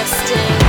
disgusting.